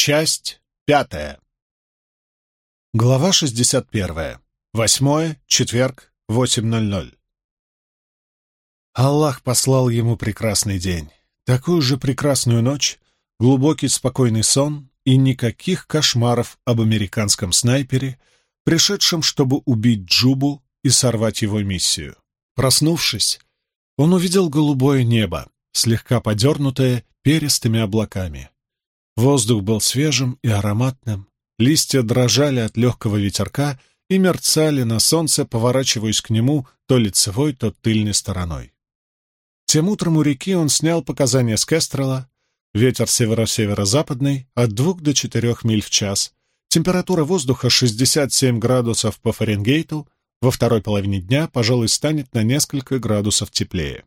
Часть пятая. Глава шестьдесят первая. Восьмое, четверг, восемь ноль ноль. Аллах послал ему прекрасный день, такую же прекрасную ночь, глубокий спокойный сон и никаких кошмаров об американском снайпере, пришедшем, чтобы убить Джубу и сорвать его миссию. Проснувшись, он увидел голубое небо, слегка подернутое перистыми облаками. Воздух был свежим и ароматным, листья дрожали от легкого ветерка и мерцали на солнце, поворачиваясь к нему то лицевой, то тыльной стороной. Тем утром у реки он снял показания с Кестрела. Ветер северо-северо-западный от двух до четырех миль в час. Температура воздуха 67 градусов по Фаренгейту. Во второй половине дня, пожалуй, станет на несколько градусов теплее.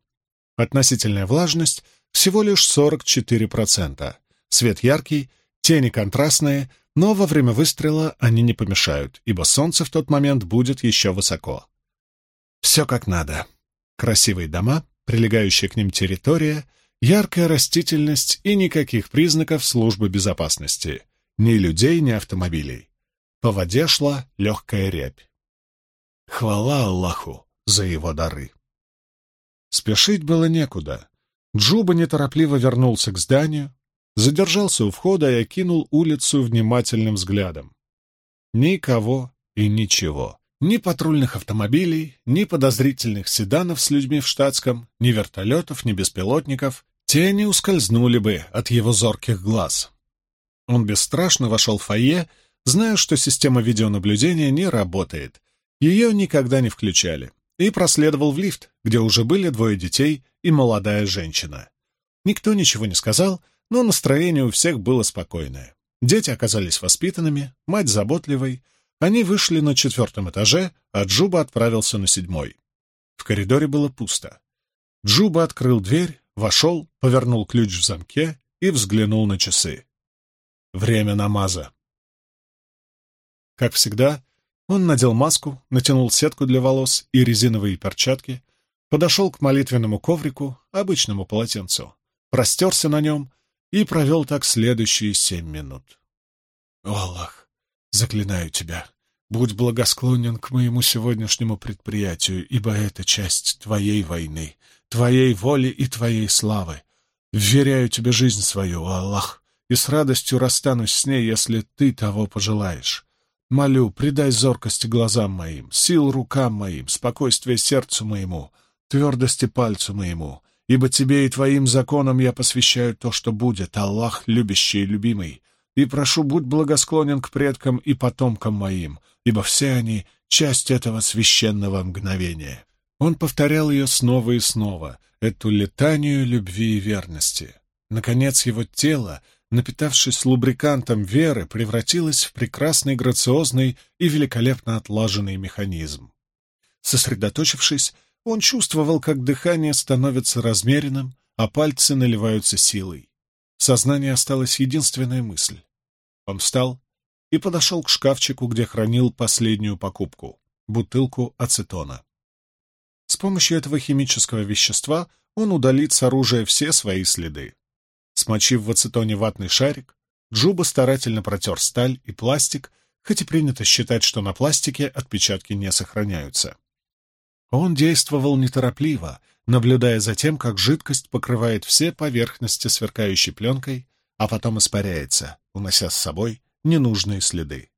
Относительная влажность всего лишь 44%. Свет яркий, тени контрастные, но во время выстрела они не помешают, ибо солнце в тот момент будет еще высоко. Все как надо. Красивые дома, прилегающая к ним территория, яркая растительность и никаких признаков службы безопасности. Ни людей, ни автомобилей. По воде шла легкая рябь. Хвала Аллаху за его дары. Спешить было некуда. Джуба неторопливо вернулся к зданию, задержался у входа и окинул улицу внимательным взглядом. Никого и ничего. Ни патрульных автомобилей, ни подозрительных седанов с людьми в штатском, ни вертолетов, ни беспилотников. Те не ускользнули бы от его зорких глаз. Он бесстрашно вошел в фойе, зная, что система видеонаблюдения не работает. Ее никогда не включали. И проследовал в лифт, где уже были двое детей и молодая женщина. Никто ничего не сказал, но настроение у всех было спокойное. Дети оказались воспитанными, мать заботливой. Они вышли на четвертом этаже, а Джуба отправился на седьмой. В коридоре было пусто. Джуба открыл дверь, вошел, повернул ключ в замке и взглянул на часы. Время намаза. Как всегда, он надел маску, натянул сетку для волос и резиновые перчатки, подошел к молитвенному коврику, обычному полотенцу, простерся на нем и провел так следующие семь минут. «О, Аллах, заклинаю тебя, будь благосклонен к моему сегодняшнему предприятию, ибо это часть твоей войны, твоей воли и твоей славы. Вверяю тебе жизнь свою, Аллах, и с радостью расстанусь с ней, если ты того пожелаешь. Молю, придай зоркости глазам моим, сил рукам моим, спокойствие сердцу моему, твердости пальцу моему, Ибо тебе и твоим законам я посвящаю то, что будет, Аллах, любящий и любимый. И прошу, будь благосклонен к предкам и потомкам моим, ибо все они — часть этого священного мгновения». Он повторял ее снова и снова, эту летанию любви и верности. Наконец его тело, напитавшись лубрикантом веры, превратилось в прекрасный, грациозный и великолепно отлаженный механизм. Сосредоточившись, он чувствовал, как дыхание становится размеренным, а пальцы наливаются силой. В сознании осталась единственная мысль. Он встал и подошел к шкафчику, где хранил последнюю покупку — бутылку ацетона. С помощью этого химического вещества он удалит с оружия все свои следы. Смочив в ацетоне ватный шарик, Джуба старательно протер сталь и пластик, хоть и принято считать, что на пластике отпечатки не сохраняются. Он действовал неторопливо, наблюдая за тем, как жидкость покрывает все поверхности сверкающей пленкой, а потом испаряется, унося с собой ненужные следы.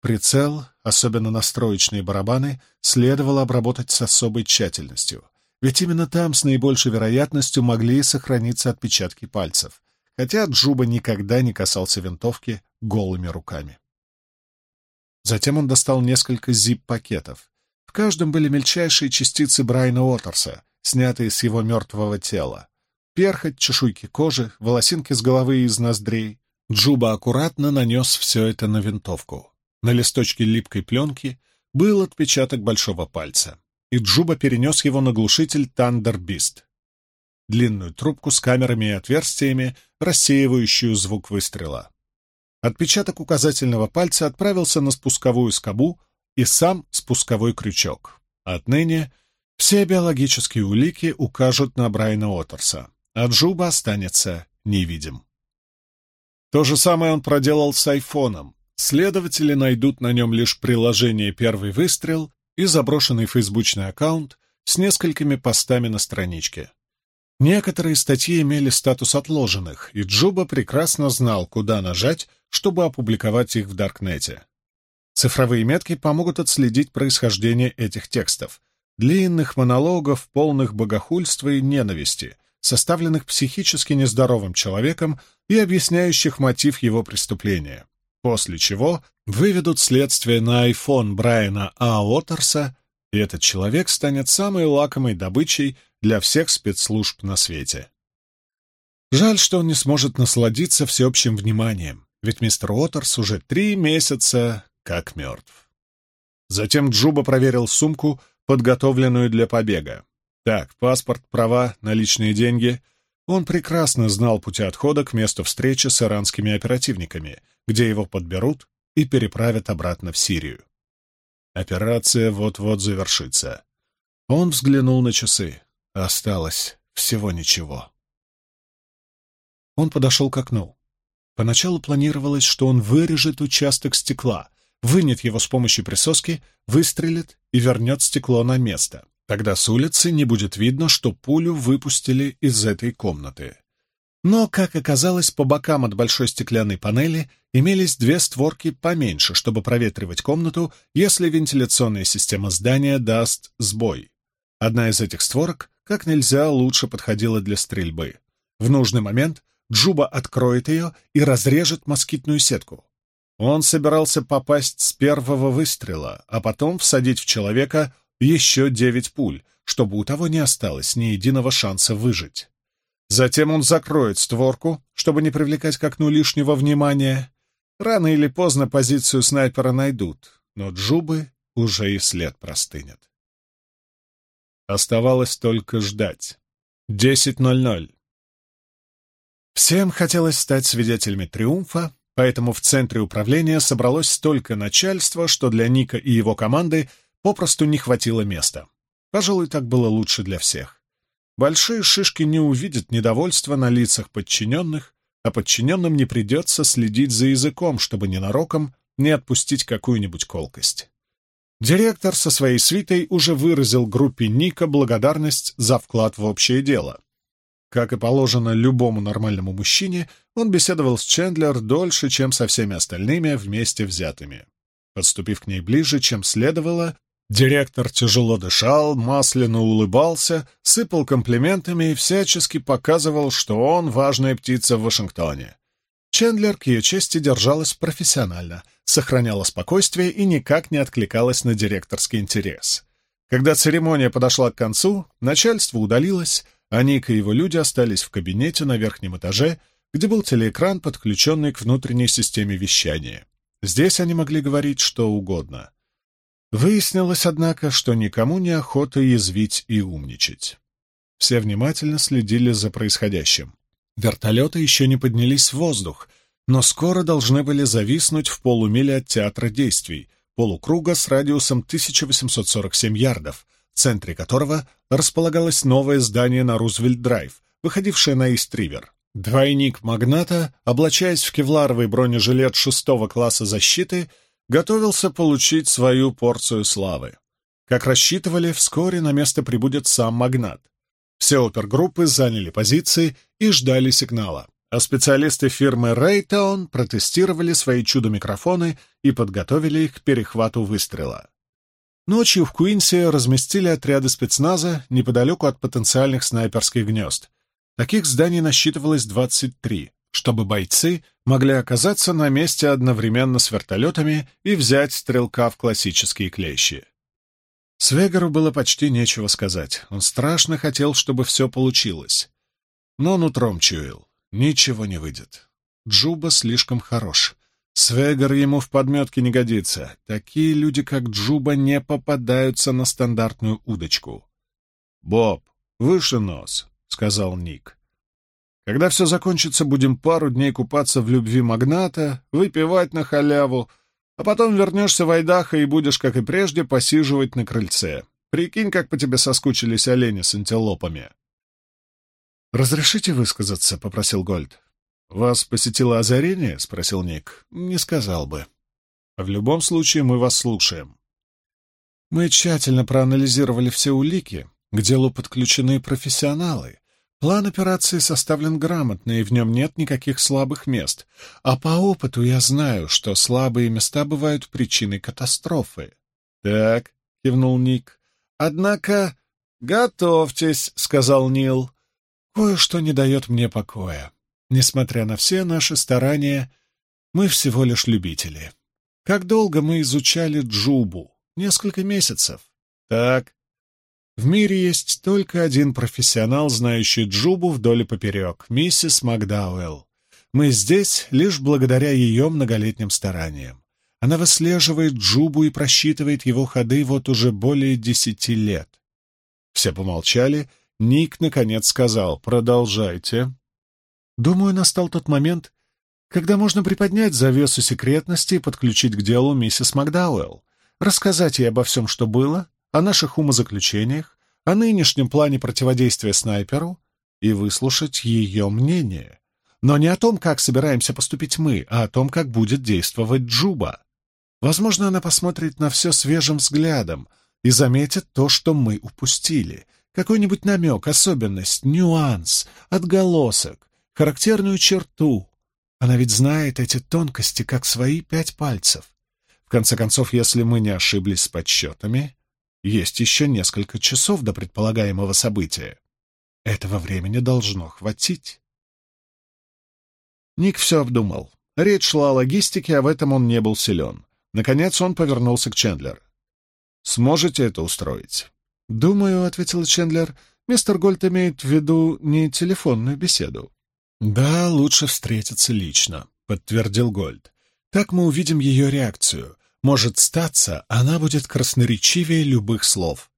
Прицел, особенно настроечные барабаны, следовало обработать с особой тщательностью, ведь именно там с наибольшей вероятностью могли сохраниться отпечатки пальцев, хотя Джуба никогда не касался винтовки голыми руками. Затем он достал несколько зип-пакетов, в каждом были мельчайшие частицы Брайна Уотерса, снятые с его мертвого тела. Перхоть, чешуйки кожи, волосинки с головы и из ноздрей. Джуба аккуратно нанес все это на винтовку. На листочке липкой пленки был отпечаток большого пальца, и Джуба перенес его на глушитель Тандербист. Длинную трубку с камерами и отверстиями, рассеивающую звук выстрела. Отпечаток указательного пальца отправился на спусковую скобу, и сам спусковой крючок. Отныне все биологические улики укажут на Брайна Отерса, а Джуба останется невидим. То же самое он проделал с айфоном. Следователи найдут на нем лишь приложение «Первый выстрел» и заброшенный фейсбучный аккаунт с несколькими постами на страничке. Некоторые статьи имели статус отложенных, и Джуба прекрасно знал, куда нажать, чтобы опубликовать их в Даркнете. Цифровые метки помогут отследить происхождение этих текстов, длинных монологов, полных богохульства и ненависти, составленных психически нездоровым человеком и объясняющих мотив его преступления, после чего выведут следствие на iPhone Брайана А. Уотерса, и этот человек станет самой лакомой добычей для всех спецслужб на свете. Жаль, что он не сможет насладиться всеобщим вниманием, ведь мистер Уотерс уже три месяца как мертв. Затем Джуба проверил сумку, подготовленную для побега. Так, паспорт, права, наличные деньги. Он прекрасно знал пути отхода к месту встречи с иранскими оперативниками, где его подберут и переправят обратно в Сирию. Операция вот-вот завершится. Он взглянул на часы. Осталось всего ничего. Он подошел к окну. Поначалу планировалось, что он вырежет участок стекла, вынет его с помощью присоски, выстрелит и вернет стекло на место. Тогда с улицы не будет видно, что пулю выпустили из этой комнаты. Но, как оказалось, по бокам от большой стеклянной панели имелись две створки поменьше, чтобы проветривать комнату, если вентиляционная система здания даст сбой. Одна из этих створок как нельзя лучше подходила для стрельбы. В нужный момент Джуба откроет ее и разрежет москитную сетку. Он собирался попасть с первого выстрела, а потом всадить в человека еще девять пуль, чтобы у того не осталось ни единого шанса выжить. Затем он закроет створку, чтобы не привлекать к окну лишнего внимания. Рано или поздно позицию снайпера найдут, но Джубы уже и след простынет. Оставалось только ждать. Десять ноль ноль. Всем хотелось стать свидетелями триумфа, поэтому в центре управления собралось столько начальства, что для Ника и его команды попросту не хватило места. Пожалуй, так было лучше для всех. Большие шишки не увидят недовольства на лицах подчиненных, а подчиненным не придется следить за языком, чтобы ненароком не отпустить какую-нибудь колкость. Директор со своей свитой уже выразил группе Ника благодарность за вклад в общее дело. Как и положено любому нормальному мужчине, он беседовал с Чендлер дольше, чем со всеми остальными вместе взятыми. Подступив к ней ближе, чем следовало, директор тяжело дышал, масляно улыбался, сыпал комплиментами и всячески показывал, что он важная птица в Вашингтоне. Чендлер к ее чести держалась профессионально, сохраняла спокойствие и никак не откликалась на директорский интерес. Когда церемония подошла к концу, начальство удалилось, а Ник и его люди остались в кабинете на верхнем этаже, где был телеэкран, подключенный к внутренней системе вещания. Здесь они могли говорить что угодно. Выяснилось, однако, что никому не охота язвить и умничать. Все внимательно следили за происходящим. Вертолеты еще не поднялись в воздух, но скоро должны были зависнуть в полумиле от театра действий, полукруга с радиусом 1847 ярдов, в центре которого располагалось новое здание на Рузвельт-драйв, выходившее на Ист-Ривер. Двойник магната, облачаясь в кевларовый бронежилет шестого класса защиты, готовился получить свою порцию славы. Как рассчитывали, вскоре на место прибудет сам магнат. Все опергруппы заняли позиции и ждали сигнала, а специалисты фирмы Raytheon протестировали свои чудо-микрофоны и подготовили их к перехвату выстрела. Ночью в Куинсе разместили отряды спецназа неподалеку от потенциальных снайперских гнезд. Таких зданий насчитывалось 23, чтобы бойцы могли оказаться на месте одновременно с вертолетами и взять стрелка в классические клещи. Свегару было почти нечего сказать. Он страшно хотел, чтобы все получилось. Но нутром чуял. Ничего не выйдет. Джуба слишком хорош. Свегар ему в подметке не годится. Такие люди, как Джуба, не попадаются на стандартную удочку. «Боб, выше нос», — сказал Ник. «Когда все закончится, будем пару дней купаться в любви магната, выпивать на халяву, а потом вернешься в Айдахо и будешь, как и прежде, посиживать на крыльце. Прикинь, как по тебе соскучились олени с антилопами». «Разрешите высказаться?» — попросил Гольд. «Вас посетило озарение?» — спросил Ник. «Не сказал бы. В любом случае мы вас слушаем». Мы тщательно проанализировали все улики, к делу подключены профессионалы. План операции составлен грамотно, и в нем нет никаких слабых мест. А по опыту я знаю, что слабые места бывают причиной катастрофы. — Так, — кивнул Ник. — Однако... — Готовьтесь, — сказал Нил. — Кое-что не дает мне покоя. Несмотря на все наши старания, мы всего лишь любители. Как долго мы изучали Джубу? Несколько месяцев. Так, в мире есть только один профессионал, знающий Джубу вдоль и поперек — миссис Макдауэлл. Мы здесь лишь благодаря ее многолетним стараниям. Она выслеживает Джубу и просчитывает его ходы вот уже более десяти лет. Все помолчали. Ник, наконец, сказал «Продолжайте». Думаю, настал тот момент, когда можно приподнять завесу секретности и подключить к делу миссис Макдауэлл, рассказать ей обо всем, что было, о наших умозаключениях, о нынешнем плане противодействия снайперу и выслушать ее мнение. Но не о том, как собираемся поступить мы, а о том, как будет действовать Джуба. Возможно, она посмотрит на все свежим взглядом и заметит то, что мы упустили. Какой-нибудь намек, особенность, нюанс, отголосок, характерную черту. Она ведь знает эти тонкости, как свои пять пальцев. В конце концов, если мы не ошиблись с подсчетами, есть еще несколько часов до предполагаемого события. Этого времени должно хватить. Ник все обдумал. Речь шла о логистике, а в этом он не был силен. Наконец он повернулся к Чендлер. «Сможете это устроить?» «Думаю», — ответил Чендлер, — «мистер Гольд имеет в виду не телефонную беседу». «Да, лучше встретиться лично», — подтвердил Гольд. «Так мы увидим ее реакцию. Может статься, она будет красноречивее любых слов.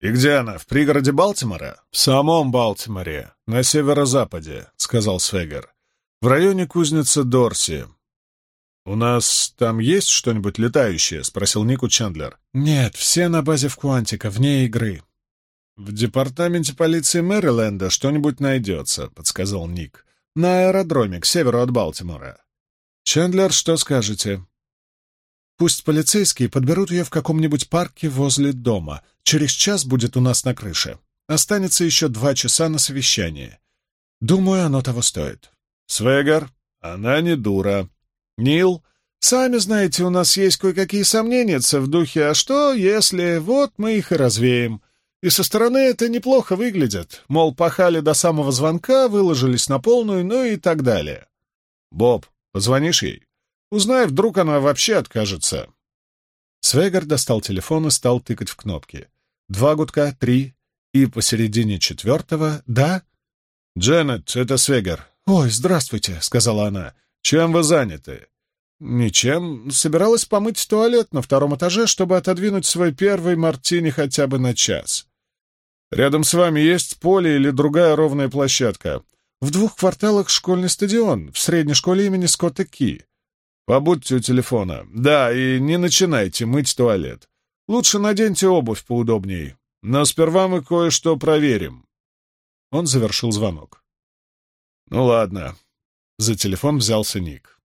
«И где она? В пригороде Балтимора?» «В самом Балтиморе, на северо-западе», — сказал Свегер. «В районе кузницы Дорси». «У нас там есть что-нибудь летающее?» — спросил Нику Чендлер. «Нет, все на базе в Куантика, вне игры». «В департаменте полиции Мэриленда что-нибудь найдется», — подсказал Ник. «На аэродроме, к северу от Балтимора». «Чендлер, что скажете?» Пусть полицейские подберут ее в каком-нибудь парке возле дома. Через час будет у нас на крыше. Останется еще два часа на совещание. Думаю, оно того стоит. Свегар, она не дура. Нил, сами знаете, у нас есть кое-какие сомнения в духе «а что, если...» Вот мы их и развеем. И со стороны это неплохо выглядит. Мол, пахали до самого звонка, выложились на полную, ну и так далее. Боб, позвонишь ей? Узнай, вдруг она вообще откажется. Свегар достал телефон и стал тыкать в кнопки. Два гудка, три, и посередине четвертого «Да?» «Дженнет, это Свегар». «Ой, здравствуйте», — сказала она. «Чем вы заняты?» «Ничем. Собиралась помыть туалет на втором этаже, чтобы отодвинуть свой первый мартини хотя бы на час. Рядом с вами есть поле или другая ровная площадка. В двух кварталах школьный стадион, в средней школе имени Скотта Ки. Побудьте у телефона. Да, и не начинайте мыть туалет. Лучше наденьте обувь поудобней. Но сперва мы кое-что проверим. Он завершил звонок. Ну ладно. За телефон взялся Ник.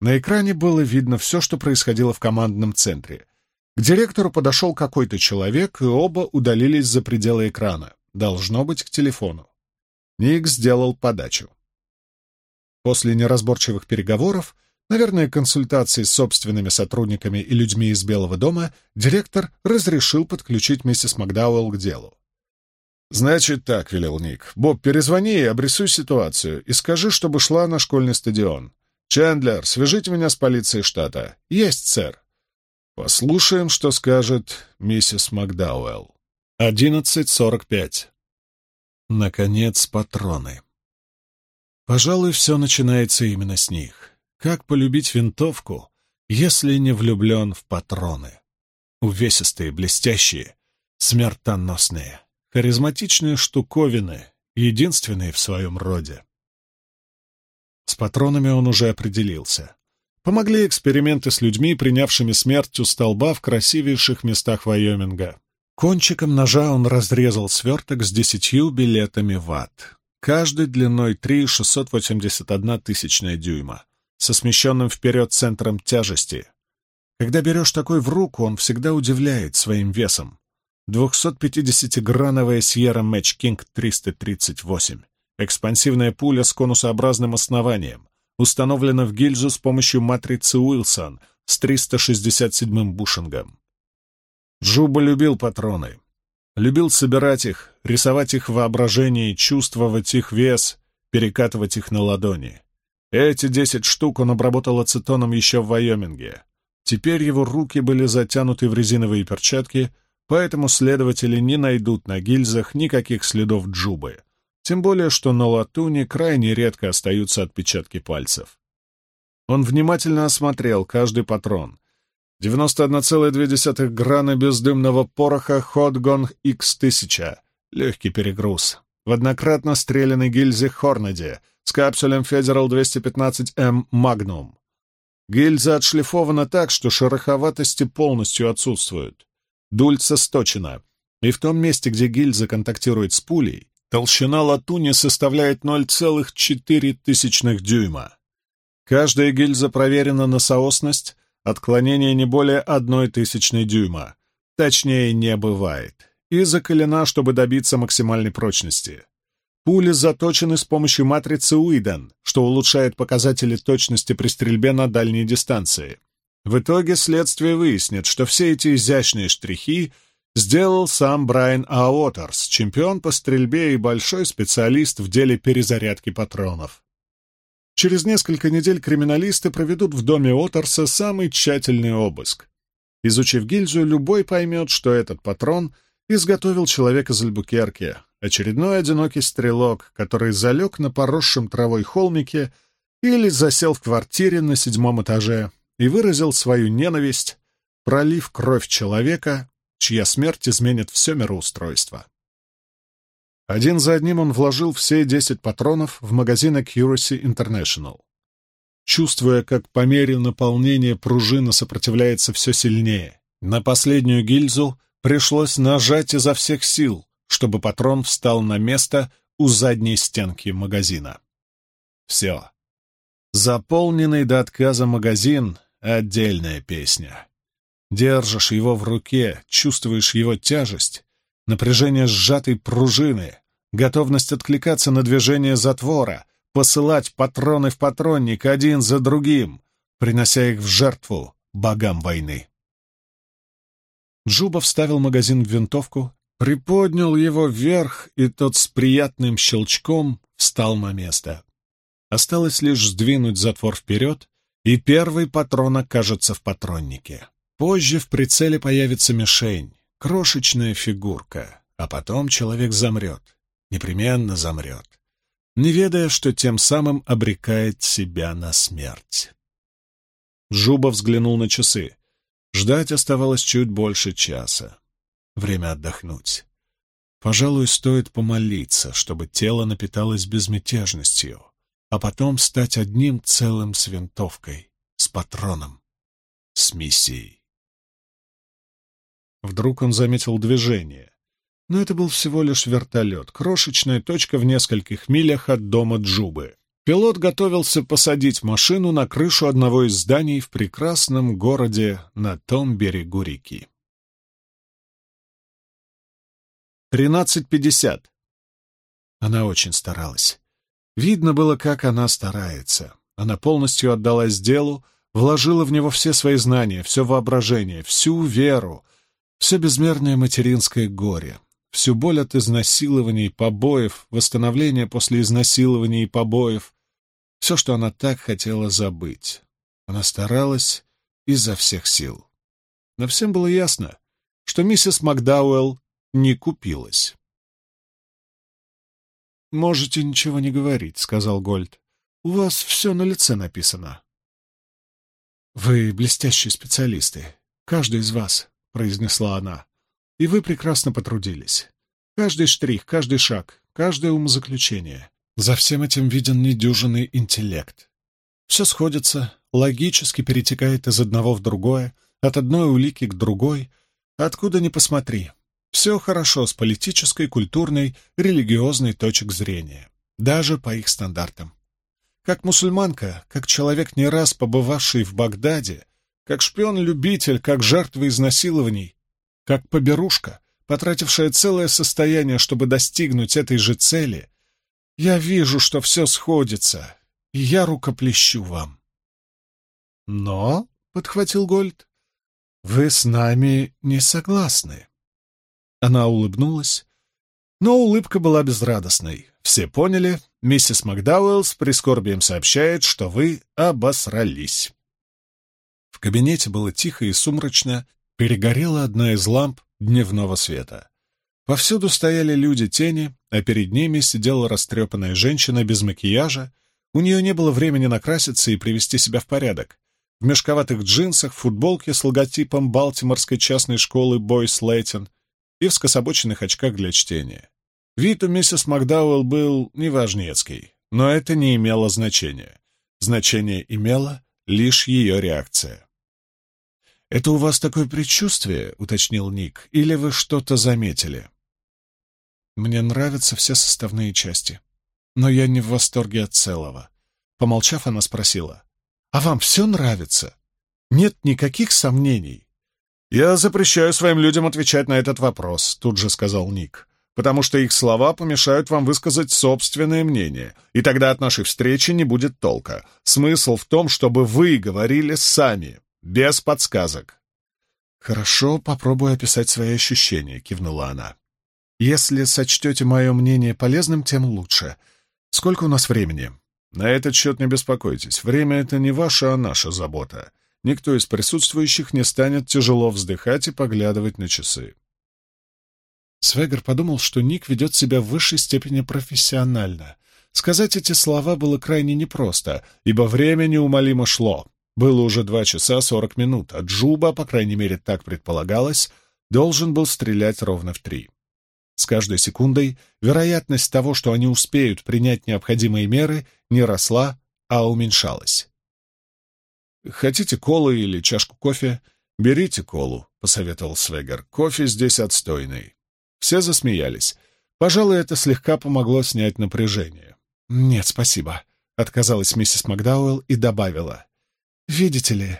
На экране было видно все, что происходило в командном центре. К директору подошел какой-то человек, и оба удалились за пределы экрана. Должно быть, к телефону. Ник сделал подачу. После неразборчивых переговоров Наверное, консультации с собственными сотрудниками и людьми из Белого дома, директор разрешил подключить миссис Макдауэлл к делу. «Значит так», — велел Ник. «Боб, перезвони и обрисуй ситуацию, и скажи, чтобы шла на школьный стадион. Чендлер, свяжите меня с полицией штата». «Есть, сэр». «Послушаем, что скажет миссис Макдауэлл». Одиннадцать сорок пять. Наконец, патроны. Пожалуй, все начинается именно с них. Как полюбить винтовку, если не влюблен в патроны? Увесистые, блестящие, смертоносные, харизматичные штуковины, единственные в своем роде. С патронами он уже определился. Помогли эксперименты с людьми, принявшими смерть у столба в красивейших местах Вайоминга. Кончиком ножа он разрезал сверток с десятью билетами в ад. каждый длиной 3,681 тысячная дюйма, со смещенным вперед центром тяжести. Когда берешь такой в руку, он всегда удивляет своим весом. 250-грановая Sierra Match King 338. Экспансивная пуля с конусообразным основанием. Установлена в гильзу с помощью матрицы Уилсон с 367-м бушингом. Джуба любил патроны. Любил собирать их, рисовать их в воображении, чувствовать их вес, перекатывать их на ладони. Эти десять штук он обработал ацетоном еще в Вайоминге. Теперь его руки были затянуты в резиновые перчатки, поэтому следователи не найдут на гильзах никаких следов джубы. Тем более, что на латуне крайне редко остаются отпечатки пальцев. Он внимательно осмотрел каждый патрон. 91,2 грана бездымного пороха Ходгон X1000, легкий перегруз. В однократно стрелянной гильзе Хорнеди с капсулем Federal 215M Magnum. Гильза отшлифована так, что шероховатости полностью отсутствуют. Дульца сточена, и в том месте, где гильза контактирует с пулей, Толщина латуни составляет 0,4 дюйма. Каждая гильза проверена на соосность, отклонение не более одной тысячной дюйма. Точнее, не бывает. И закалена, чтобы добиться максимальной прочности. Пули заточены с помощью матрицы Уиден, что улучшает показатели точности при стрельбе на дальней дистанции. В итоге следствие выяснит, что все эти изящные штрихи сделал сам Брайан Аотерс, чемпион по стрельбе и большой специалист в деле перезарядки патронов. Через несколько недель криминалисты проведут в доме Отерса самый тщательный обыск. Изучив гильзу, любой поймет, что этот патрон изготовил человек из Альбукерки, очередной одинокий стрелок, который залег на поросшем травой холмике или засел в квартире на седьмом этаже и выразил свою ненависть, пролив кровь человека, чья смерть изменит все мироустройство. Один за одним он вложил все десять патронов в магазин Accuracy International. Чувствуя, как по мере наполнения пружина сопротивляется все сильнее, на последнюю гильзу пришлось нажать изо всех сил, чтобы патрон встал на место у задней стенки магазина. Все. Заполненный до отказа магазин — отдельная песня. Держишь его в руке, чувствуешь его тяжесть, напряжение сжатой пружины, готовность откликаться на движение затвора, посылать патроны в патронник один за другим, принося их в жертву богам войны. Джуба вставил магазин в винтовку, приподнял его вверх, и тот с приятным щелчком встал на место. Осталось лишь сдвинуть затвор вперед, и первый патрон окажется в патроннике. Позже в прицеле появится мишень, крошечная фигурка, а потом человек замрет, непременно замрет, не ведая, что тем самым обрекает себя на смерть. Жуба взглянул на часы. Ждать оставалось чуть больше часа. Время отдохнуть. Пожалуй, стоит помолиться, чтобы тело напиталось безмятежностью, а потом стать одним целым с винтовкой, с патроном, с миссией. Вдруг он заметил движение. Но это был всего лишь вертолет, крошечная точка в нескольких милях от дома Джубы. Пилот готовился посадить машину на крышу одного из зданий в прекрасном городе на том берегу реки. 13.50. Она очень старалась. Видно было, как она старается. Она полностью отдалась делу, вложила в него все свои знания, все воображение, всю веру, все безмерное материнское горе, всю боль от изнасилований, побоев, восстановления после изнасилований и побоев, все, что она так хотела забыть. Она старалась изо всех сил. Но всем было ясно, что миссис Макдауэлл не купилась. «Можете ничего не говорить», — сказал Гольд. «У вас все на лице написано». «Вы блестящие специалисты, каждый из вас произнесла она. «И вы прекрасно потрудились. Каждый штрих, каждый шаг, каждое умозаключение. За всем этим виден недюжинный интеллект. Все сходится, логически перетекает из одного в другое, от одной улики к другой, откуда ни посмотри. Все хорошо с политической, культурной, религиозной точек зрения. даже по их стандартам. Как мусульманка, как человек, не раз побывавший в Багдаде, как шпион-любитель, как жертва изнасилований, как поберушка, потратившая целое состояние, чтобы достигнуть этой же цели, я вижу, что все сходится, и я рукоплещу вам. Но, — подхватил Гольд, — вы с нами не согласны. Она улыбнулась, но улыбка была безрадостной. Все поняли, миссис Макдауэлл с прискорбием сообщает, что вы обосрались. В кабинете было тихо и сумрачно, перегорела одна из ламп дневного света. Повсюду стояли люди-тени, а перед ними сидела растрепанная женщина без макияжа. У нее не было времени накраситься и привести себя в порядок. В мешковатых джинсах, футболке с логотипом Балтиморской частной школы Бойс Лейтон и в скособоченных очках для чтения. Вид у миссис Макдауэлл был неважнецкий, но это не имело значения. Значение имела лишь ее реакция. «Это у вас такое предчувствие?» — уточнил Ник. «Или вы что-то заметили?» «Мне нравятся все составные части, но я не в восторге от целого». Помолчав, она спросила. «А вам все нравится? Нет никаких сомнений?» «Я запрещаю своим людям отвечать на этот вопрос», — тут же сказал Ник, «потому что их слова помешают вам высказать собственное мнение, и тогда от нашей встречи не будет толка. Смысл в том, чтобы вы говорили сами, без подсказок». «Хорошо, попробую описать свои ощущения», — кивнула она. «Если сочтете мое мнение полезным, тем лучше. Сколько у нас времени?» «На этот счет не беспокойтесь. Время — это не ваша, а наша забота. Никто из присутствующих не станет тяжело вздыхать и поглядывать на часы». Свегер подумал, что Ник ведет себя в высшей степени профессионально. Сказать эти слова было крайне непросто, ибо время неумолимо шло. Было уже два часа сорок минут, а Джуба, по крайней мере так предполагалось, должен был стрелять ровно в три. С каждой секундой вероятность того, что они успеют принять необходимые меры, не росла, а уменьшалась. «Хотите колы или чашку кофе? Берите колу», — посоветовал Свегер. «Кофе здесь отстойный». Все засмеялись. Пожалуй, это слегка помогло снять напряжение. «Нет, спасибо», — отказалась миссис Макдауэлл и добавила. Видите ли,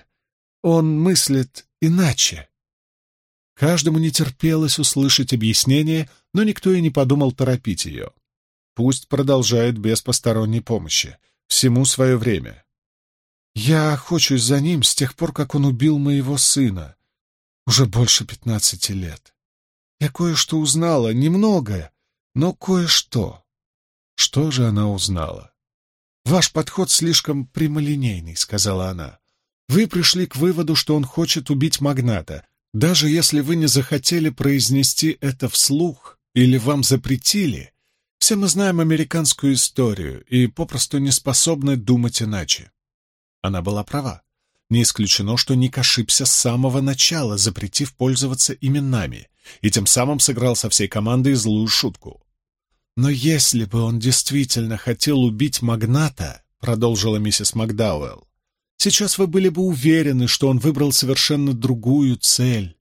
он мыслит иначе. Каждому не терпелось услышать объяснение, но никто и не подумал торопить ее. Пусть продолжает без посторонней помощи. Всему свое время. Я охочусь за ним с тех пор, как он убил моего сына. Уже больше пятнадцати лет. Я кое-что узнала, немного, но кое-что. Что же она узнала? «Ваш подход слишком прямолинейный», — сказала она. «Вы пришли к выводу, что он хочет убить магната, даже если вы не захотели произнести это вслух или вам запретили. Все мы знаем американскую историю и попросту не способны думать иначе». Она была права. Не исключено, что Ник ошибся с самого начала, запретив пользоваться именами, и тем самым сыграл со всей командой злую шутку. «Но если бы он действительно хотел убить магната», — продолжила миссис Макдауэлл, «сейчас вы были бы уверены, что он выбрал совершенно другую цель.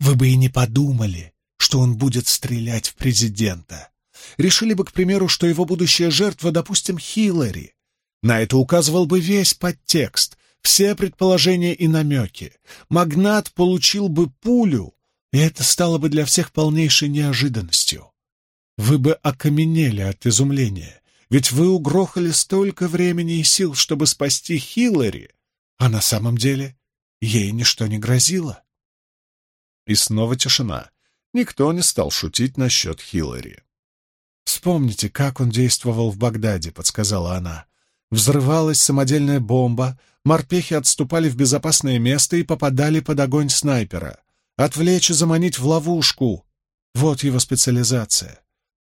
Вы бы и не подумали, что он будет стрелять в президента. Решили бы, к примеру, что его будущая жертва, допустим, Хиллари. На это указывал бы весь подтекст, все предположения и намеки. Магнат получил бы пулю, и это стало бы для всех полнейшей неожиданностью. Вы бы окаменели от изумления, ведь вы угрохали столько времени и сил, чтобы спасти Хиллари, а на самом деле ей ничто не грозило. И снова тишина. Никто не стал шутить насчет Хиллари. «Вспомните, как он действовал в Багдаде», — подсказала она. Взрывалась самодельная бомба, морпехи отступали в безопасное место и попадали под огонь снайпера. Отвлечь и заманить в ловушку — вот его специализация.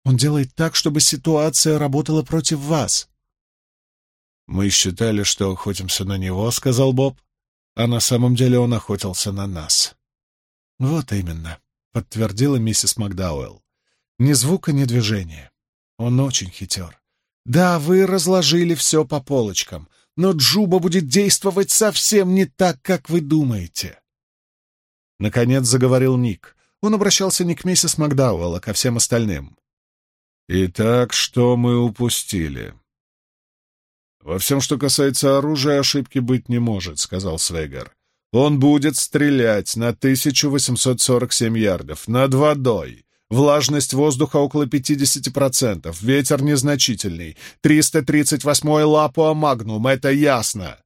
Он делает так, чтобы ситуация работала против вас. «Мы считали, что охотимся на него», — сказал Боб, «а на самом деле он охотился на нас». «Вот именно», — подтвердила миссис Макдауэлл. «Ни звука, ни движения. Он очень хитер. Да, вы разложили все по полочкам, но Джуба будет действовать совсем не так, как вы думаете». Наконец заговорил Ник. Он обращался не к миссис Макдауэлл, а ко всем остальным. Итак, что мы упустили? Во всем, что касается оружия, ошибки быть не может, сказал Свегер. Он будет стрелять на 1847 ярдов, над водой. Влажность воздуха около 50%, ветер незначительный. 338-й Лапуа Магнум, это ясно.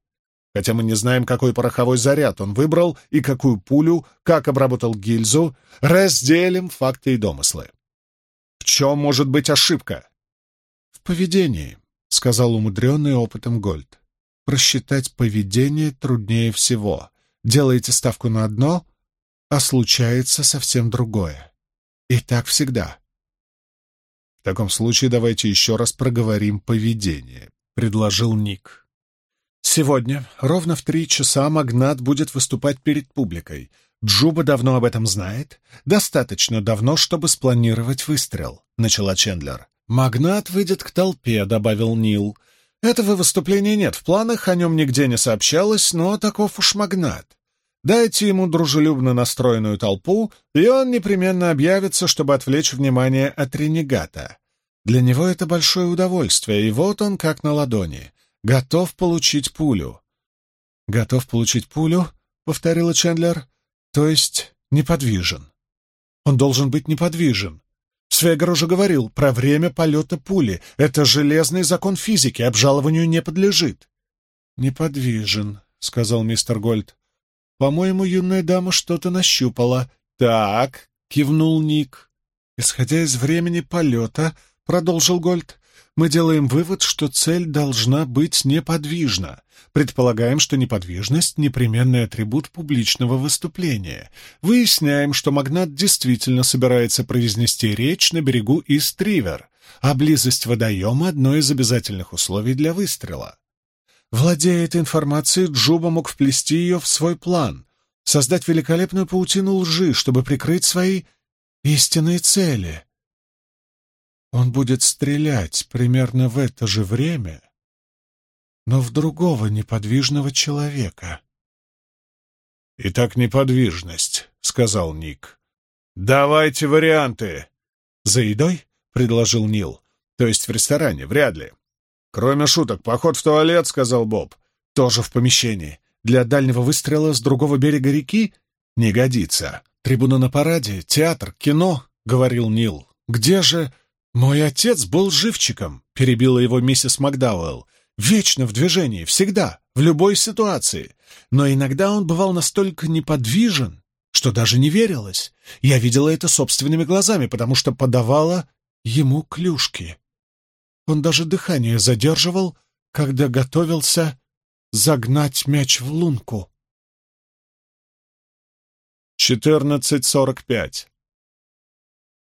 Хотя мы не знаем, какой пороховой заряд он выбрал и какую пулю, как обработал гильзу, разделим факты и домыслы. Чем может быть ошибка? В поведении, — сказал умудренный опытом Гольд. Просчитать поведение труднее всего. Делаете ставку на одно, а случается совсем другое. И так всегда. В таком случае давайте еще раз проговорим поведение, — предложил Ник. Сегодня, ровно в три часа, магнат будет выступать перед публикой. Джуба давно об этом знает. Достаточно давно, чтобы спланировать выстрел, — начала Чендлер. «Магнат выйдет к толпе», — добавил Нил. «Этого выступления нет в планах, о нем нигде не сообщалось, но таков уж магнат. Дайте ему дружелюбно настроенную толпу, и он непременно объявится, чтобы отвлечь внимание от ренегата. Для него это большое удовольствие, и вот он как на ладони. Готов получить пулю. «Готов получить пулю?» — повторила Чендлер. «То есть неподвижен. Он должен быть неподвижен. Свегер уже говорил про время полета пули. Это железный закон физики, обжалованию не подлежит». «Неподвижен», — сказал мистер Гольд. «По-моему, юная дама что-то нащупала». «Так», — кивнул Ник. «Исходя из времени полета», — продолжил Гольд, мы делаем вывод, что цель должна быть неподвижна. Предполагаем, что неподвижность — непременный атрибут публичного выступления. Выясняем, что магнат действительно собирается произнести речь на берегу Ист-Ривер, а близость водоема — одно из обязательных условий для выстрела. Владея этой информацией, Джуба мог вплести ее в свой план, создать великолепную паутину лжи, чтобы прикрыть свои истинные цели — он будет стрелять примерно в это же время, но в другого неподвижного человека. «Итак, неподвижность», — сказал Ник. «Давайте варианты». «За едой?» — предложил Нил. «То есть в ресторане? Вряд ли». «Кроме шуток, поход в туалет», — сказал Боб. «Тоже в помещении. Для дальнего выстрела с другого берега реки? Не годится. Трибуна на параде, театр, кино», — говорил Нил. «Где же...» «Мой отец был живчиком», — перебила его миссис Макдауэлл. «Вечно в движении, всегда, в любой ситуации. Но иногда он бывал настолько неподвижен, что даже не верилось. Я видела это собственными глазами, потому что подавала ему клюшки. Он даже дыхание задерживал, когда готовился загнать мяч в лунку. Четырнадцать сорок пять.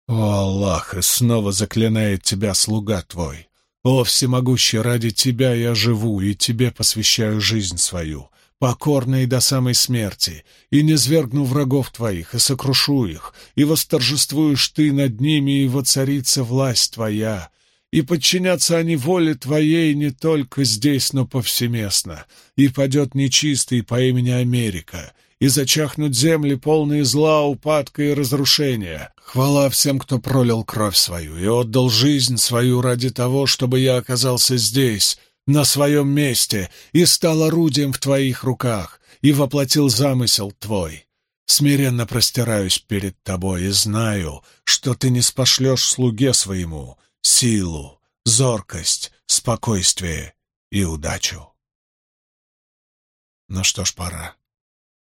«О, Аллах, и снова заклинает тебя слуга твой! О, всемогущий, ради тебя я живу, и тебе посвящаю жизнь свою, покорно и до самой смерти, и не свергну врагов твоих, и сокрушу их, и восторжествуешь ты над ними, и воцарится власть твоя, и подчинятся они воле твоей не только здесь, но повсеместно, и падет нечистый по имени Америка, и зачахнут земли, полные зла, упадка и разрушения. Хвала всем, кто пролил кровь свою и отдал жизнь свою ради того, чтобы я оказался здесь, на своем месте, и стал орудием в твоих руках, и воплотил замысел твой. Смиренно простираюсь перед тобой и знаю, что ты не спошлешь слуге своему силу, зоркость, спокойствие и удачу. Ну что ж, пора.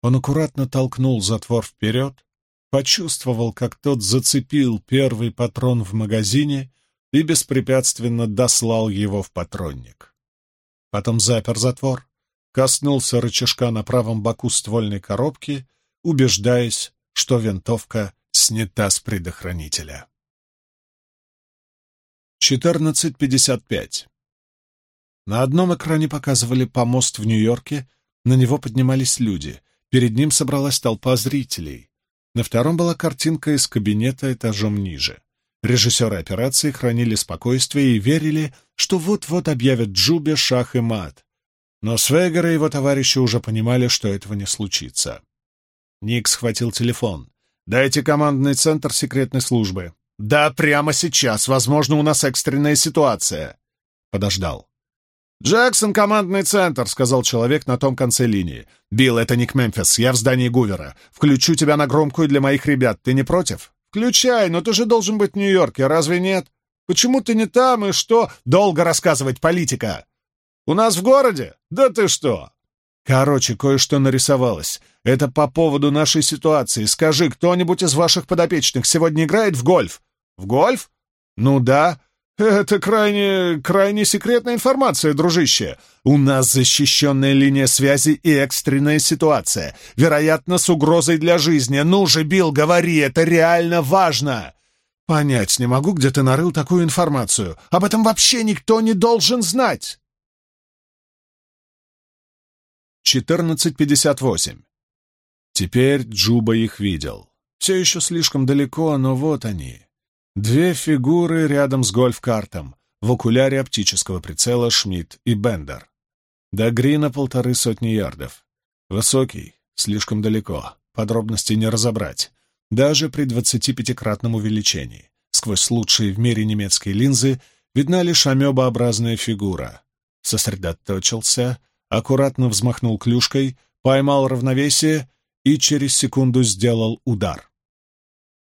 Он аккуратно толкнул затвор вперед, почувствовал, как тот зацепил первый патрон в магазине и беспрепятственно дослал его в патронник. Потом запер затвор, коснулся рычажка на правом боку ствольной коробки, убеждаясь, что винтовка снята с предохранителя. 14.55 На одном экране показывали помост в Нью-Йорке, на него поднимались люди. Перед ним собралась толпа зрителей. На втором была картинка из кабинета этажом ниже. Режиссеры операции хранили спокойствие и верили, что вот-вот объявят Джубе шах и мат. Но Свегер и его товарищи уже понимали, что этого не случится. Ник схватил телефон. «Дайте командный центр секретной службы». «Да, прямо сейчас. Возможно, у нас экстренная ситуация». Подождал. «Джексон, командный центр», — сказал человек на том конце линии. «Билл, это Ник Мемфис. Я в здании Гувера. Включу тебя на громкую для моих ребят. Ты не против?» «Включай, но ты же должен быть в Нью-Йорке, разве нет? Почему ты не там и что?» «Долго рассказывать, политика!» «У нас в городе? Да ты что!» «Короче, кое-что нарисовалось. Это по поводу нашей ситуации. Скажи, кто-нибудь из ваших подопечных сегодня играет в гольф?» «В гольф?» «Ну да. «Это крайне... крайне секретная информация, дружище. У нас защищенная линия связи и экстренная ситуация. Вероятно, с угрозой для жизни. Ну же, Билл, говори, это реально важно!» «Понять не могу, где ты нарыл такую информацию. Об этом вообще никто не должен знать!» 14.58. Теперь Джуба их видел. Все еще слишком далеко, но вот они. Две фигуры рядом с гольф-картом, в окуляре оптического прицела Шмидт и Бендер. До Грина полторы сотни ярдов. Высокий, слишком далеко, подробностей не разобрать, даже при 25-кратном увеличении. Сквозь лучшие в мире немецкие линзы видна лишь амебообразная фигура. Сосредоточился, аккуратно взмахнул клюшкой, поймал равновесие и через секунду сделал удар.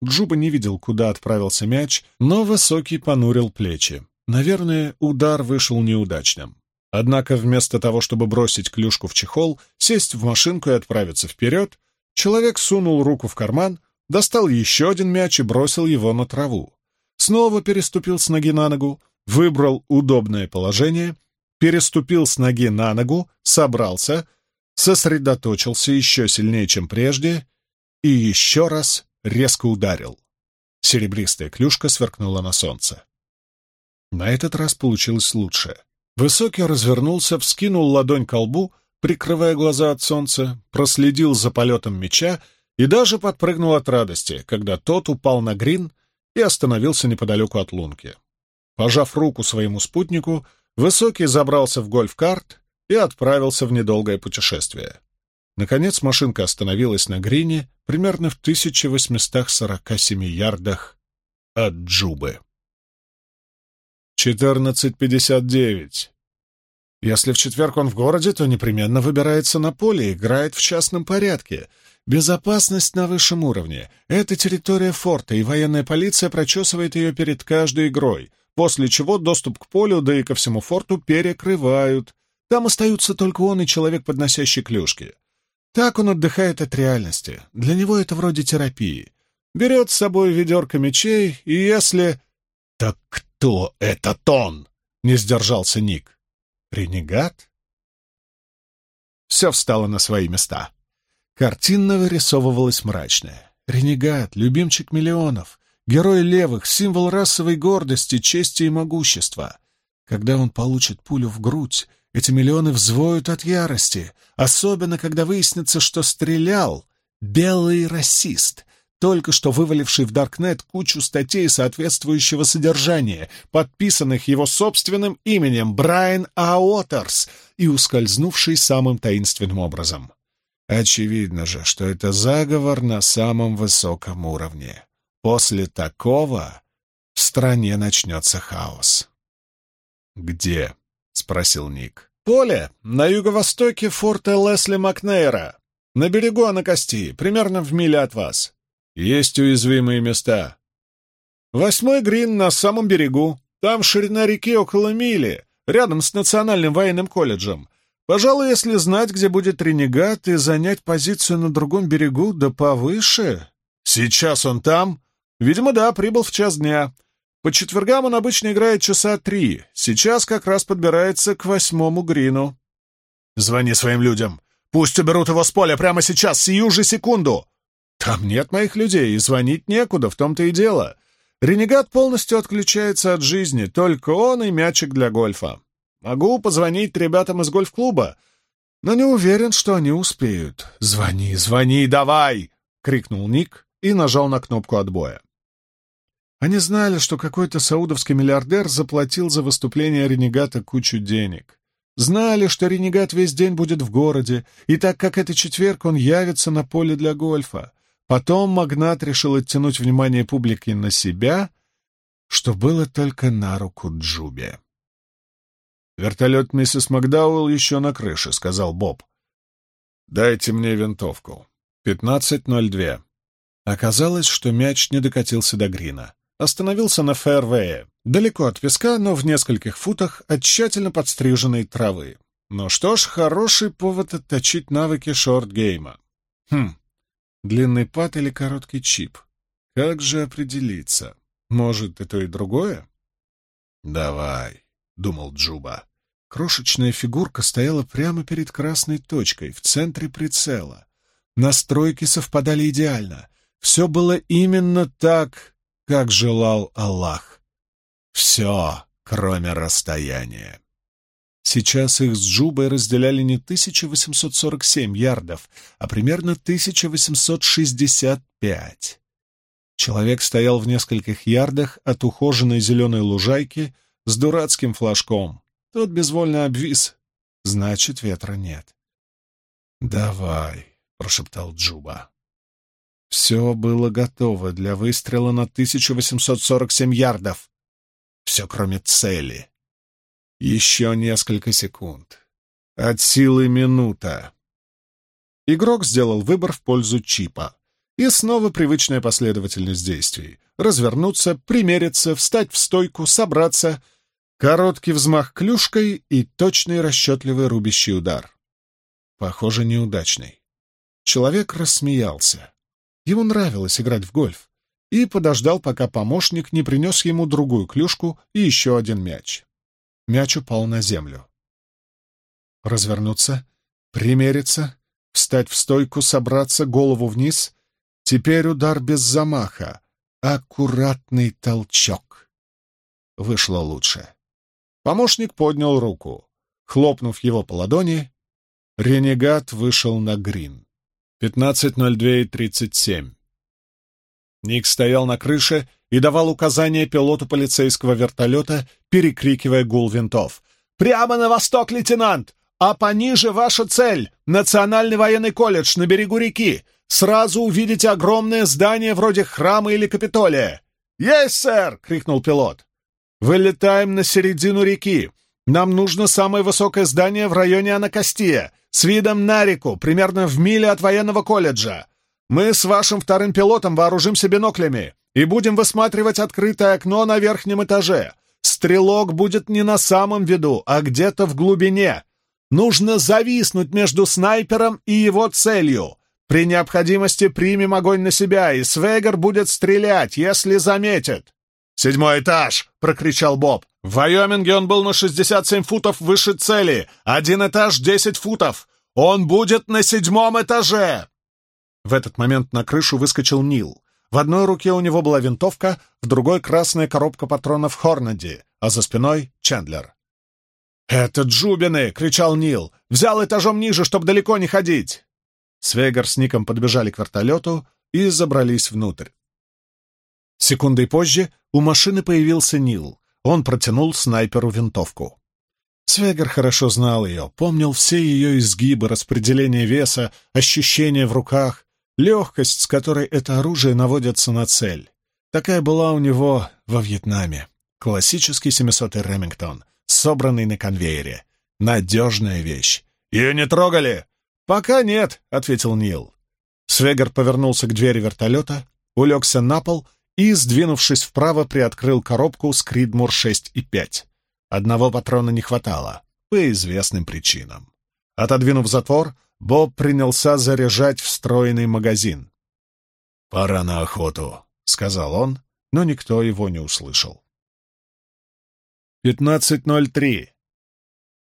Джуба не видел, куда отправился мяч, но Высокий понурил плечи. Наверное, удар вышел неудачным. Однако вместо того, чтобы бросить клюшку в чехол, сесть в машинку и отправиться вперед, человек сунул руку в карман, достал еще один мяч и бросил его на траву. Снова переступил с ноги на ногу, выбрал удобное положение, переступил с ноги на ногу, собрался, сосредоточился еще сильнее, чем прежде, и еще раз резко ударил. Серебристая клюшка сверкнула на солнце. На этот раз получилось лучше. Высокий развернулся, вскинул ладонь к лбу, прикрывая глаза от солнца, проследил за полетом меча и даже подпрыгнул от радости, когда тот упал на грин и остановился неподалеку от лунки. Пожав руку своему спутнику, Высокий забрался в гольф-карт и отправился в недолгое путешествие. Наконец машинка остановилась на грине примерно в 1847 ярдах от Джубы. 14.59. Если в четверг он в городе, то непременно выбирается на поле и играет в частном порядке. Безопасность на высшем уровне. Это территория форта, и военная полиция прочесывает ее перед каждой игрой, после чего доступ к полю, да и ко всему форту перекрывают. Там остаются только он и человек, подносящий клюшки. Так он отдыхает от реальности. Для него это вроде терапии. Берет с собой ведерко мечей, и если... «Так кто этот он?» — не сдержался Ник. «Ренегат?» Все встало на свои места. Картина вырисовывалась мрачная. Ренегат, любимчик миллионов, герой левых, символ расовой гордости, чести и могущества. Когда он получит пулю в грудь, эти миллионы взвоют от ярости, особенно когда выяснится, что стрелял белый расист, только что вываливший в Даркнет кучу статей соответствующего содержания, подписанных его собственным именем Брайан Аотерс и ускользнувший самым таинственным образом. Очевидно же, что это заговор на самом высоком уровне. После такого в стране начнется хаос. «Где?» — спросил Ник. «Поле на юго-востоке форта Лесли Макнейра, на берегу Анакости, примерно в миле от вас. Есть уязвимые места. Восьмой грин на самом берегу, там ширина реки около мили, рядом с Национальным военным колледжем. Пожалуй, если знать, где будет ренегат, и занять позицию на другом берегу, да повыше. Сейчас он там? Видимо, да, прибыл в час дня. По четвергам он обычно играет часа три. Сейчас как раз подбирается к восьмому грину. Звони своим людям. Пусть уберут его с поля прямо сейчас, сию же секунду. Там нет моих людей, и звонить некуда, в том-то и дело. Ренегат полностью отключается от жизни, только он и мячик для гольфа. Могу позвонить ребятам из гольф-клуба, но не уверен, что они успеют. «Звони, звони, давай!» — крикнул Ник и нажал на кнопку отбоя. Они знали, что какой-то саудовский миллиардер заплатил за выступление ренегата кучу денег. Знали, что ренегат весь день будет в городе, и так как это четверг, он явится на поле для гольфа. Потом магнат решил оттянуть внимание публики на себя что было только на руку Джубе. «Вертолет миссис Макдауэлл еще на крыше», — сказал Боб. «Дайте мне винтовку. 15.02». Оказалось, что мяч не докатился до грина. Остановился на фэрвее, далеко от песка, но в нескольких футах от тщательно подстриженной травы. Ну что ж, хороший повод отточить навыки шорт-гейма. Хм, длинный пат или короткий чип? Как же определиться? Может, и то, и другое? «Давай», — думал Джуба. Крошечная фигурка стояла прямо перед красной точкой, в центре прицела. Настройки совпадали идеально. Все было именно так, как желал Аллах. Все, кроме расстояния. Сейчас их с Джубой разделяли не 1847 ярдов, а примерно 1865. Человек стоял в нескольких ярдах от ухоженной зеленой лужайки с дурацким флажком. Тот безвольно обвис. Значит, ветра нет. «Давай», — прошептал Джуба. Все было готово для выстрела на 1847 ярдов. Все, кроме цели. Еще несколько секунд. От силы минута. Игрок сделал выбор в пользу чипа. И снова привычная последовательность действий. Развернуться, примериться, встать в стойку, собраться. Короткий взмах клюшкой и точный расчетливый рубящий удар. Похоже, неудачный. Человек рассмеялся. Ему нравилось играть в гольф. И подождал, пока помощник не принес ему другую клюшку и еще один мяч. Мяч упал на землю. Развернуться, примериться, встать в стойку, собраться, голову вниз — Теперь удар без замаха. Аккуратный толчок. Вышло лучше. Помощник поднял руку. Хлопнув его по ладони, ренегат вышел на грин. 15.02.37. Ник стоял на крыше и давал указания пилоту полицейского вертолета, перекрикивая гул винтов. «Прямо на восток, лейтенант! А пониже ваша цель — Национальный военный колледж на берегу реки сразу увидите огромное здание вроде храма или Капитолия. «Есть, сэр!» — крикнул пилот. «Вылетаем на середину реки. Нам нужно самое высокое здание в районе Анакостия, с видом на реку, примерно в миле от военного колледжа. Мы с вашим вторым пилотом вооружимся биноклями и будем высматривать открытое окно на верхнем этаже. Стрелок будет не на самом виду, а где-то в глубине. Нужно зависнуть между снайпером и его целью. При необходимости примем огонь на себя, и Свегер будет стрелять, если заметит. «Седьмой этаж!» — прокричал Боб. «В Вайоминге он был на 67 футов выше цели. Один этаж — 10 футов. Он будет на седьмом этаже!» В этот момент на крышу выскочил Нил. В одной руке у него была винтовка, в другой — красная коробка патронов Хорнади, а за спиной — Чендлер. «Это Джубины!» — кричал Нил. «Взял этажом ниже, чтобы далеко не ходить!» Свегар с Ником подбежали к вертолету и забрались внутрь. Секундой позже у машины появился Нил. Он протянул снайперу винтовку. Свегар хорошо знал ее, помнил все ее изгибы, распределение веса, ощущения в руках, легкость, с которой это оружие наводится на цель. Такая была у него во Вьетнаме. Классический 700-й Ремингтон, собранный на конвейере. Надежная вещь. «Ее не трогали!» «Пока нет», — ответил Нил. Свегер повернулся к двери вертолета, улегся на пол и, сдвинувшись вправо, приоткрыл коробку с Кридмур 6 и 5. Одного патрона не хватало, по известным причинам. Отодвинув затвор, Боб принялся заряжать встроенный магазин. «Пора на охоту», — сказал он, но никто его не услышал. 15.03.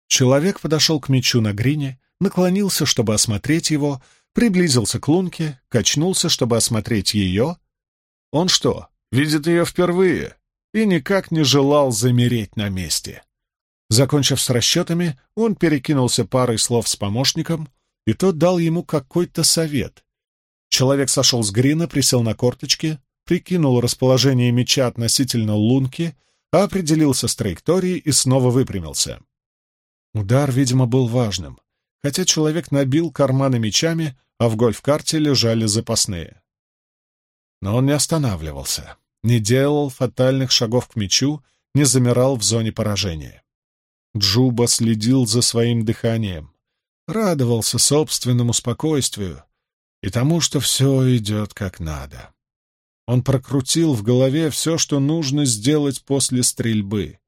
Человек подошел к мечу на грине, наклонился, чтобы осмотреть его, приблизился к лунке, качнулся, чтобы осмотреть ее. Он что, видит ее впервые? И никак не желал замереть на месте. Закончив с расчетами, он перекинулся парой слов с помощником, и тот дал ему какой-то совет. Человек сошел с грина, присел на корточки, прикинул расположение меча относительно лунки, определился с траекторией и снова выпрямился. Удар, видимо, был важным хотя человек набил карманы мечами, а в гольф-карте лежали запасные. Но он не останавливался. не делал фатальных шагов к мячу, не замирал в зоне поражения. Джуба следил за своим дыханием, радовался собственному спокойствию и тому, что все идет как надо. Он прокрутил в голове все, что нужно сделать после стрельбы.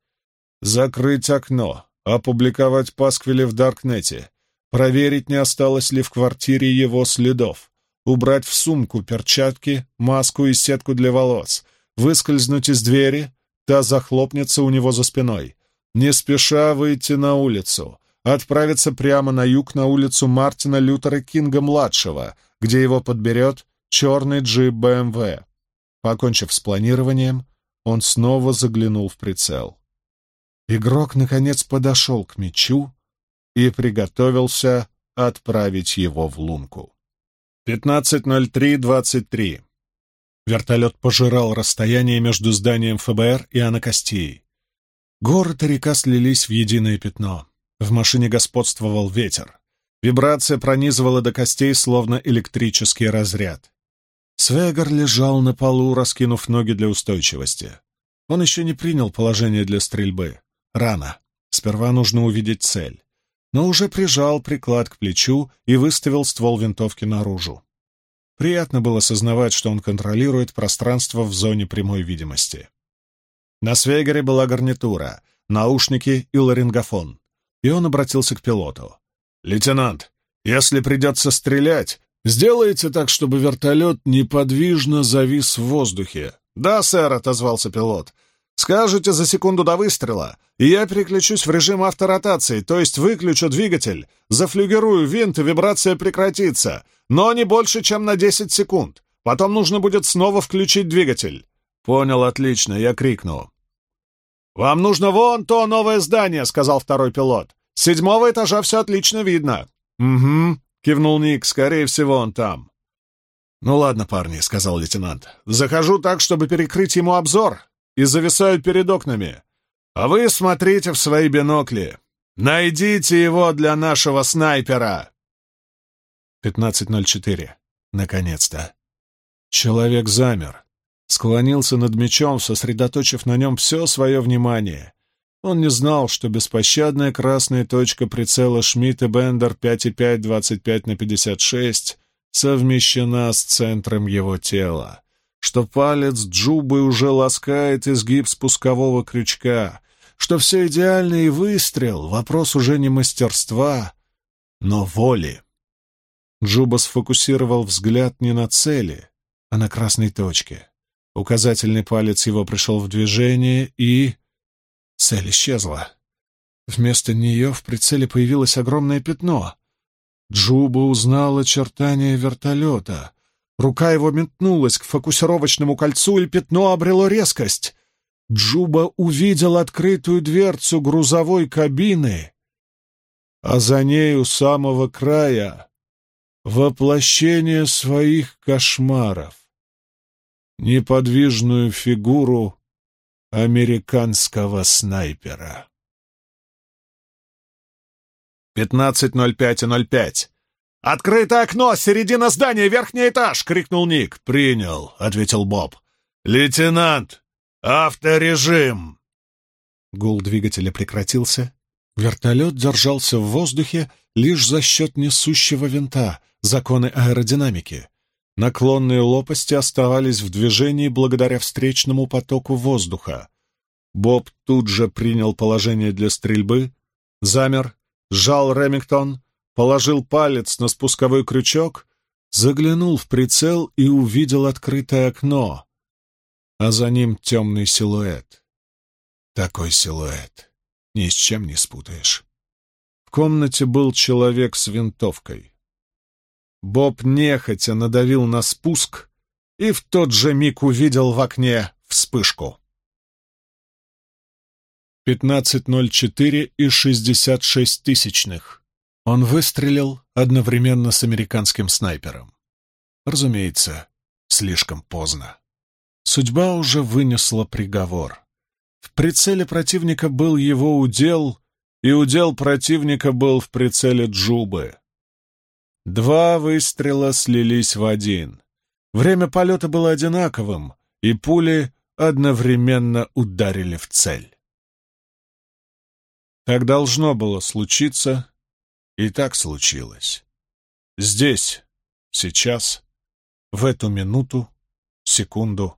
Закрыть окно, опубликовать пасквили в Даркнете, проверить, не осталось ли в квартире его следов, убрать в сумку перчатки, маску и сетку для волос, выскользнуть из двери, та захлопнется у него за спиной, не спеша выйти на улицу, отправиться прямо на юг на улицу Мартина Лютера Кинга-младшего, где его подберет черный джип БМВ. Покончив с планированием, он снова заглянул в прицел. Игрок, наконец, подошел к мячу и приготовился отправить его в лунку. 15.03.23. Вертолет пожирал расстояние между зданием ФБР и Анакостией. Город и река слились в единое пятно. В машине господствовал ветер. Вибрация пронизывала до костей, словно электрический разряд. Свегар лежал на полу, раскинув ноги для устойчивости. Он еще не принял положение для стрельбы. Рано. Сперва нужно увидеть цель. Но уже прижал приклад к плечу и выставил ствол винтовки наружу. Приятно было сознавать, что он контролирует пространство в зоне прямой видимости. На Свегаре была гарнитура, наушники и ларингофон, и он обратился к пилоту. «Лейтенант, если придется стрелять, сделайте так, чтобы вертолет неподвижно завис в воздухе». «Да, сэр», — отозвался пилот. «Скажете за секунду до выстрела, и я переключусь в режим авторотации, то есть выключу двигатель, зафлюгерую винт, и вибрация прекратится, но не больше, чем на 10 секунд. Потом нужно будет снова включить двигатель». «Понял, отлично, я крикну. «Вам нужно вон то новое здание», — сказал второй пилот. «С седьмого этажа все отлично видно». «Угу», — кивнул Ник, — «скорее всего, он там». «Ну ладно, парни», — сказал лейтенант. «Захожу так, чтобы перекрыть ему обзор, и зависаю перед окнами. А вы смотрите в свои бинокли. Найдите его для нашего снайпера!» 15.04. Наконец-то. Человек замер склонился над мечом, сосредоточив на нем все свое внимание. Он не знал, что беспощадная красная точка прицела Шмидт и Бендер 5,5-25 на 56 совмещена с центром его тела, что палец Джубы уже ласкает изгиб спускового крючка, что все идеально и выстрел — вопрос уже не мастерства, но воли. Джуба сфокусировал взгляд не на цели, а на красной точке. Указательный палец его пришел в движение, и... Цель исчезла. Вместо нее в прицеле появилось огромное пятно. Джуба узнал очертания вертолета. Рука его метнулась к фокусировочному кольцу, и пятно обрело резкость. Джуба увидел открытую дверцу грузовой кабины, а за ней у самого края воплощение своих кошмаров неподвижную фигуру американского снайпера. 15.05.05. «Открыто окно! Середина здания! Верхний этаж!» — крикнул Ник. «Принял», — ответил Боб. «Лейтенант! Авторежим!» Гул двигателя прекратился. Вертолет держался в воздухе лишь за счет несущего винта, законы аэродинамики. Наклонные лопасти оставались в движении благодаря встречному потоку воздуха. Боб тут же принял положение для стрельбы, замер, сжал Ремингтон, положил палец на спусковой крючок, заглянул в прицел и увидел открытое окно, а за ним темный силуэт. Такой силуэт ни с чем не спутаешь. В комнате был человек с винтовкой. Боб нехотя надавил на спуск и в тот же миг увидел в окне вспышку. 15.04 и 66 тысячных. Он выстрелил одновременно с американским снайпером. Разумеется, слишком поздно. Судьба уже вынесла приговор. В прицеле противника был его удел, и удел противника был в прицеле Джубы. Два выстрела слились в один. Время полета было одинаковым, и пули одновременно ударили в цель. Так должно было случиться, и так случилось. Здесь, сейчас, в эту минуту, секунду,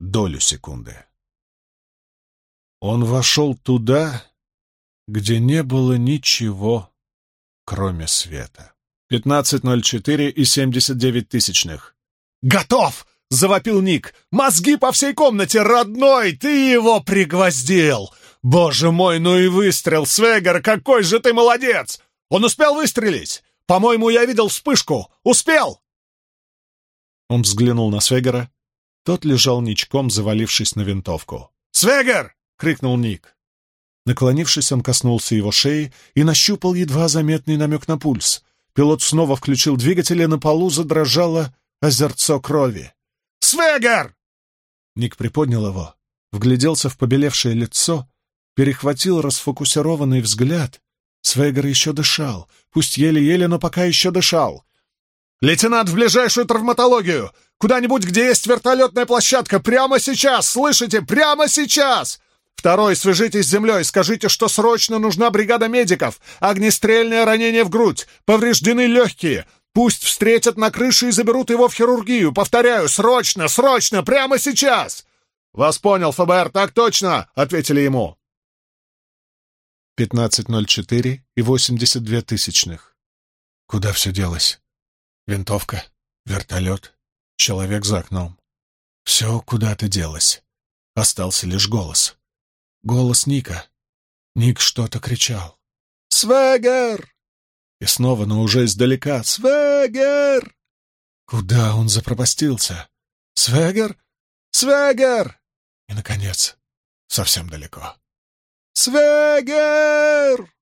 долю секунды. Он вошел туда, где не было ничего, кроме света. 15.04 и 79 тысячных. «Готов!» — завопил Ник. «Мозги по всей комнате, родной! Ты его пригвоздил! Боже мой, ну и выстрел, Свегер, какой же ты молодец! Он успел выстрелить! По-моему, я видел вспышку! Успел!» Он взглянул на Свегера. Тот лежал ничком, завалившись на винтовку. «Свегер!» — крикнул Ник. Наклонившись, он коснулся его шеи и нащупал едва заметный намек на пульс. Пилот снова включил двигатель, и на полу задрожало озерцо крови. «Свегер!» Ник приподнял его, вгляделся в побелевшее лицо, перехватил расфокусированный взгляд. Свегер еще дышал, пусть еле-еле, но пока еще дышал. «Лейтенант, в ближайшую травматологию! Куда-нибудь, где есть вертолетная площадка! Прямо сейчас! Слышите? Прямо сейчас! Второй, свяжитесь с землей, скажите, что срочно нужна бригада медиков. Огнестрельное ранение в грудь, повреждены легкие. Пусть встретят на крыше и заберут его в хирургию. Повторяю, срочно, срочно, прямо сейчас!» «Вас понял, ФБР, так точно!» — ответили ему. 15.04 и 82 тысячных. Куда все делось? Винтовка, вертолет, человек за окном. Все куда-то делось. Остался лишь голос. Голос Ника. Ник что-то кричал. «Свегер!» И снова, но уже издалека. «Свегер!» Куда он запропастился? «Свегер! Свегер!» И, наконец, совсем далеко. «Свегер!»